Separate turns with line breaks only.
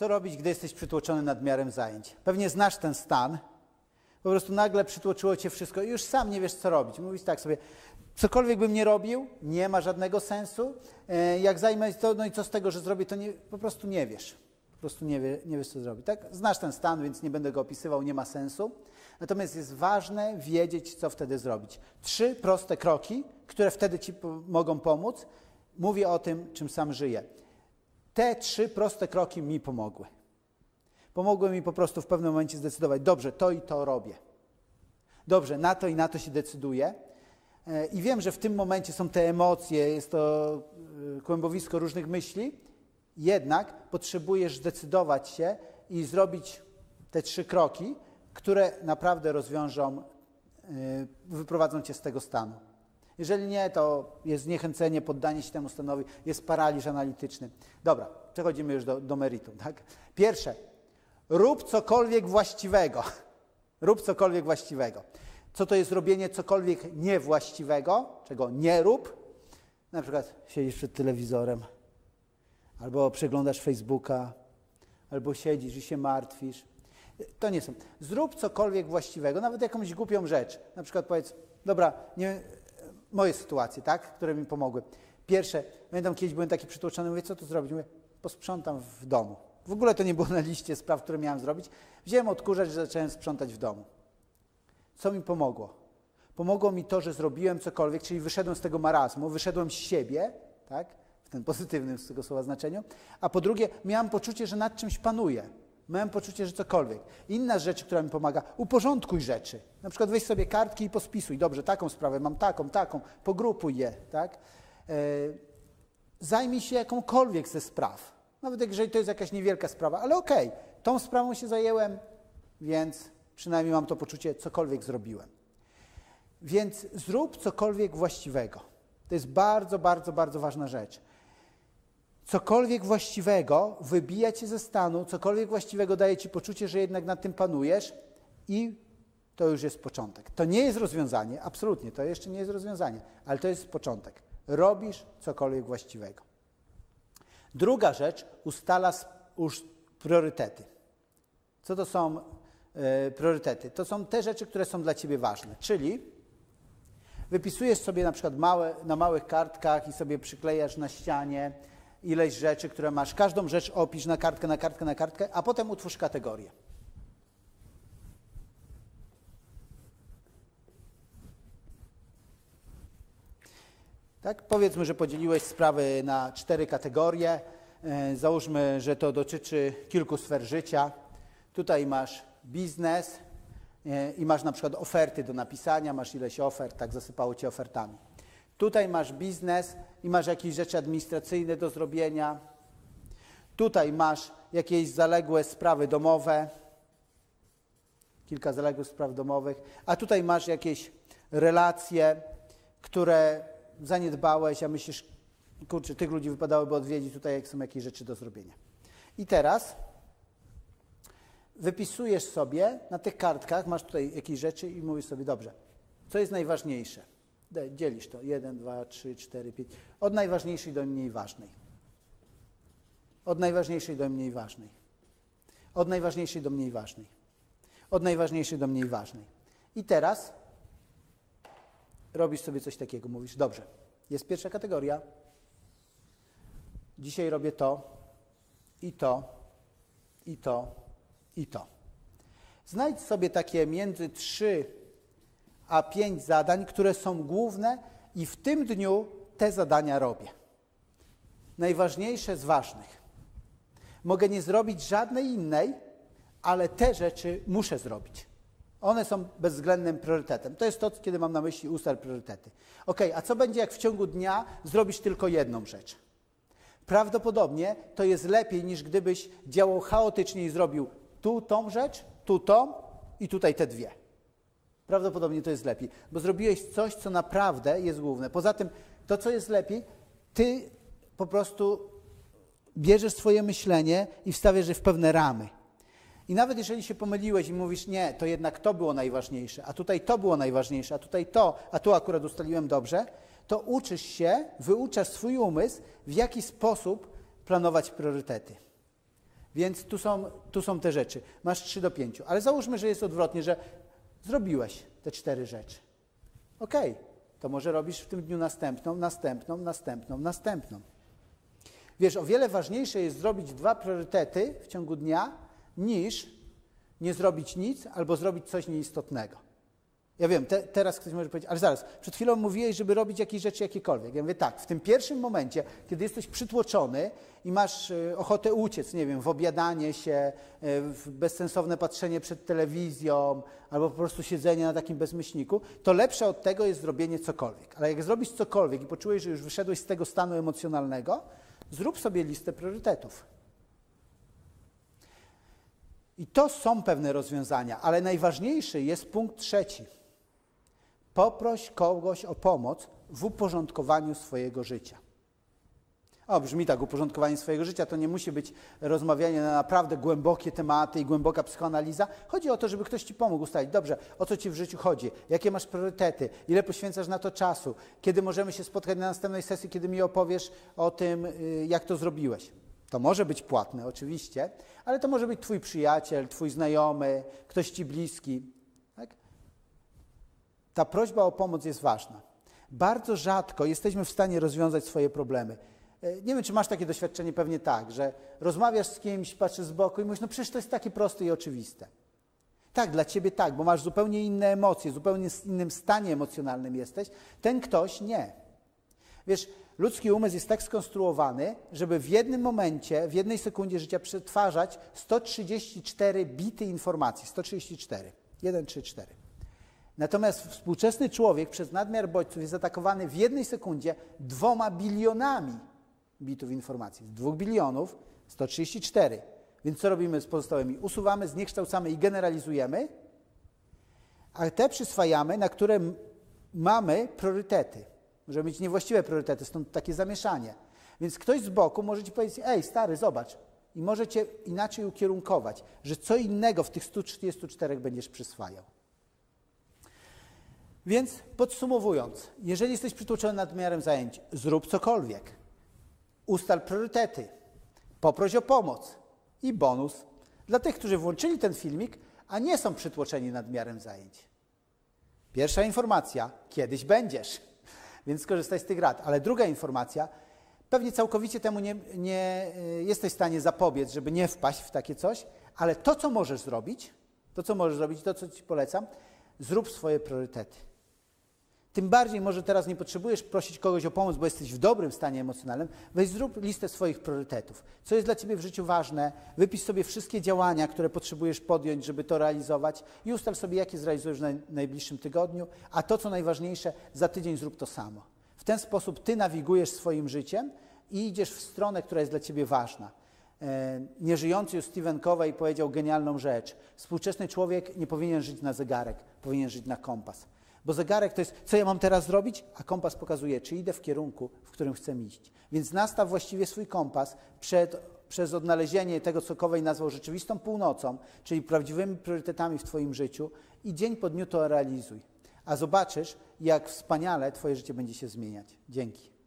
Co robić, gdy jesteś przytłoczony nadmiarem zajęć? Pewnie znasz ten stan. Po prostu nagle przytłoczyło cię wszystko i już sam nie wiesz, co robić. Mówisz tak sobie, cokolwiek bym nie robił, nie ma żadnego sensu. E, jak zajmę to, no i co z tego, że zrobię, to nie, po prostu nie wiesz. Po prostu nie, wie, nie wiesz, co zrobić. Tak? Znasz ten stan, więc nie będę go opisywał, nie ma sensu. Natomiast jest ważne wiedzieć, co wtedy zrobić. Trzy proste kroki, które wtedy ci mogą pomóc. Mówię o tym, czym sam żyję. Te trzy proste kroki mi pomogły. Pomogły mi po prostu w pewnym momencie zdecydować, dobrze, to i to robię. Dobrze, na to i na to się decyduję. E, I wiem, że w tym momencie są te emocje, jest to e, kłębowisko różnych myśli, jednak potrzebujesz zdecydować się i zrobić te trzy kroki, które naprawdę rozwiążą, e, wyprowadzą cię z tego stanu. Jeżeli nie, to jest zniechęcenie, poddanie się temu stanowi, jest paraliż analityczny. Dobra, przechodzimy już do, do meritum. Tak? Pierwsze, rób cokolwiek właściwego. Rób cokolwiek właściwego. Co to jest robienie cokolwiek niewłaściwego, czego nie rób? Na przykład siedzisz przed telewizorem, albo przeglądasz Facebooka, albo siedzisz i się martwisz. To nie są. Zrób cokolwiek właściwego, nawet jakąś głupią rzecz. Na przykład powiedz, dobra, nie, moje sytuacje, tak, które mi pomogły. Pierwsze, pamiętam kiedyś byłem taki przytłoczony, mówię, co tu zrobić? Mówię, posprzątam w domu. W ogóle to nie było na liście spraw, które miałem zrobić. Wziąłem odkurzacz i zacząłem sprzątać w domu. Co mi pomogło? Pomogło mi to, że zrobiłem cokolwiek, czyli wyszedłem z tego marazmu, wyszedłem z siebie, tak, w tym pozytywnym z tego słowa znaczeniu, a po drugie miałem poczucie, że nad czymś panuję. Miałem poczucie, że cokolwiek. Inna rzecz, która mi pomaga, uporządkuj rzeczy. Na przykład weź sobie kartki i pospisuj. Dobrze, taką sprawę mam, taką, taką, pogrupuj je, tak? E, zajmij się jakąkolwiek ze spraw. Nawet jeżeli to jest jakaś niewielka sprawa, ale okej, okay, tą sprawą się zajęłem, więc przynajmniej mam to poczucie, cokolwiek zrobiłem. Więc zrób cokolwiek właściwego. To jest bardzo, bardzo, bardzo ważna rzecz. Cokolwiek właściwego wybija cię ze stanu, cokolwiek właściwego daje ci poczucie, że jednak nad tym panujesz i to już jest początek. To nie jest rozwiązanie, absolutnie, to jeszcze nie jest rozwiązanie, ale to jest początek. Robisz cokolwiek właściwego. Druga rzecz, ustala już priorytety. Co to są e, priorytety? To są te rzeczy, które są dla ciebie ważne, czyli wypisujesz sobie na przykład małe, na małych kartkach i sobie przyklejasz na ścianie ileś rzeczy, które masz. Każdą rzecz opisz na kartkę, na kartkę, na kartkę, a potem utwórz kategorię. Tak? Powiedzmy, że podzieliłeś sprawy na cztery kategorie. E, załóżmy, że to dotyczy kilku sfer życia. Tutaj masz biznes e, i masz na przykład oferty do napisania, masz ileś ofert, tak zasypało cię ofertami. Tutaj masz biznes i masz jakieś rzeczy administracyjne do zrobienia. Tutaj masz jakieś zaległe sprawy domowe, kilka zaległych spraw domowych, a tutaj masz jakieś relacje, które zaniedbałeś, a myślisz, kurczę, tych ludzi wypadałoby odwiedzić tutaj, jak są jakieś rzeczy do zrobienia. I teraz wypisujesz sobie na tych kartkach, masz tutaj jakieś rzeczy i mówisz sobie, dobrze, co jest najważniejsze? Dzielisz to. 1, 2, 3, 4, 5. Od najważniejszej do mniej ważnej. Od najważniejszej do mniej ważnej. Od najważniejszej do mniej ważnej. Od najważniejszej do mniej ważnej. I teraz robisz sobie coś takiego. Mówisz, dobrze, jest pierwsza kategoria. Dzisiaj robię to, i to, i to, i to. Znajdź sobie takie między trzy a pięć zadań, które są główne i w tym dniu te zadania robię. Najważniejsze z ważnych. Mogę nie zrobić żadnej innej, ale te rzeczy muszę zrobić. One są bezwzględnym priorytetem. To jest to, kiedy mam na myśli ustal priorytety. Ok, a co będzie, jak w ciągu dnia zrobisz tylko jedną rzecz? Prawdopodobnie to jest lepiej, niż gdybyś działał chaotycznie i zrobił tu tą rzecz, tu tą i tutaj te dwie prawdopodobnie to jest lepiej, bo zrobiłeś coś, co naprawdę jest główne. Poza tym, to, co jest lepiej, ty po prostu bierzesz swoje myślenie i wstawiasz je w pewne ramy. I nawet jeżeli się pomyliłeś i mówisz, nie, to jednak to było najważniejsze, a tutaj to było najważniejsze, a tutaj to, a tu akurat ustaliłem dobrze, to uczysz się, wyuczasz swój umysł, w jaki sposób planować priorytety. Więc tu są, tu są te rzeczy. Masz 3 do 5. Ale załóżmy, że jest odwrotnie, że zrobiłeś te cztery rzeczy. Okay, to może robisz w tym dniu następną, następną, następną, następną. Wiesz, o wiele ważniejsze jest zrobić dwa priorytety w ciągu dnia, niż nie zrobić nic albo zrobić coś nieistotnego. Ja wiem, te, teraz ktoś może powiedzieć, ale zaraz, przed chwilą mówiłeś, żeby robić jakieś rzeczy jakiekolwiek. Ja mówię tak, w tym pierwszym momencie, kiedy jesteś przytłoczony i masz y, ochotę uciec, nie wiem, w obiadanie się, y, w bezsensowne patrzenie przed telewizją, albo po prostu siedzenie na takim bezmyślniku, to lepsze od tego jest zrobienie cokolwiek. Ale jak zrobisz cokolwiek i poczujesz, że już wyszedłeś z tego stanu emocjonalnego, zrób sobie listę priorytetów. I to są pewne rozwiązania, ale najważniejszy jest punkt trzeci – Poproś kogoś o pomoc w uporządkowaniu swojego życia. O, brzmi tak, uporządkowanie swojego życia to nie musi być rozmawianie na naprawdę głębokie tematy i głęboka psychoanaliza. Chodzi o to, żeby ktoś ci pomógł ustalić, dobrze, o co ci w życiu chodzi, jakie masz priorytety, ile poświęcasz na to czasu, kiedy możemy się spotkać na następnej sesji, kiedy mi opowiesz o tym, y, jak to zrobiłeś. To może być płatne, oczywiście, ale to może być twój przyjaciel, twój znajomy, ktoś ci bliski ta prośba o pomoc jest ważna. Bardzo rzadko jesteśmy w stanie rozwiązać swoje problemy. E, nie wiem, czy masz takie doświadczenie, pewnie tak, że rozmawiasz z kimś, patrzysz z boku i mówisz, no przecież to jest takie proste i oczywiste. Tak, dla ciebie tak, bo masz zupełnie inne emocje, zupełnie w innym stanie emocjonalnym jesteś. Ten ktoś nie. Wiesz, ludzki umysł jest tak skonstruowany, żeby w jednym momencie, w jednej sekundzie życia przetwarzać 134 bity informacji. 134. 1, 3, 4. Natomiast współczesny człowiek przez nadmiar bodźców jest atakowany w jednej sekundzie dwoma bilionami bitów informacji. Z dwóch bilionów 134. Więc co robimy z pozostałymi? Usuwamy, zniekształcamy i generalizujemy, a te przyswajamy, na które mamy priorytety. Możemy mieć niewłaściwe priorytety, stąd takie zamieszanie. Więc ktoś z boku może ci powiedzieć, ej stary, zobacz, i może cię inaczej ukierunkować, że co innego w tych 134 będziesz przyswajał. Więc podsumowując, jeżeli jesteś przytłoczony nadmiarem zajęć, zrób cokolwiek. Ustal priorytety, poproś o pomoc i bonus dla tych, którzy włączyli ten filmik, a nie są przytłoczeni nadmiarem zajęć. Pierwsza informacja, kiedyś będziesz, więc skorzystaj z tych rad. Ale druga informacja, pewnie całkowicie temu nie, nie y, jesteś w stanie zapobiec, żeby nie wpaść w takie coś, ale to, co możesz zrobić, to, co możesz zrobić, to, co Ci polecam, zrób swoje priorytety. Tym bardziej może teraz nie potrzebujesz prosić kogoś o pomoc, bo jesteś w dobrym stanie emocjonalnym. Weź zrób listę swoich priorytetów. Co jest dla Ciebie w życiu ważne, wypisz sobie wszystkie działania, które potrzebujesz podjąć, żeby to realizować i ustal sobie, jakie zrealizujesz w najbliższym tygodniu, a to, co najważniejsze, za tydzień zrób to samo. W ten sposób Ty nawigujesz swoim życiem i idziesz w stronę, która jest dla Ciebie ważna. E, nieżyjący już Stephen Covey powiedział genialną rzecz. Współczesny człowiek nie powinien żyć na zegarek, powinien żyć na kompas. Bo zegarek to jest, co ja mam teraz zrobić, a kompas pokazuje, czy idę w kierunku, w którym chcę iść. Więc nastaw właściwie swój kompas przed, przez odnalezienie tego, co Kowej nazwał rzeczywistą północą, czyli prawdziwymi priorytetami w Twoim życiu i dzień po dniu to realizuj. A zobaczysz, jak wspaniale Twoje życie będzie się zmieniać. Dzięki.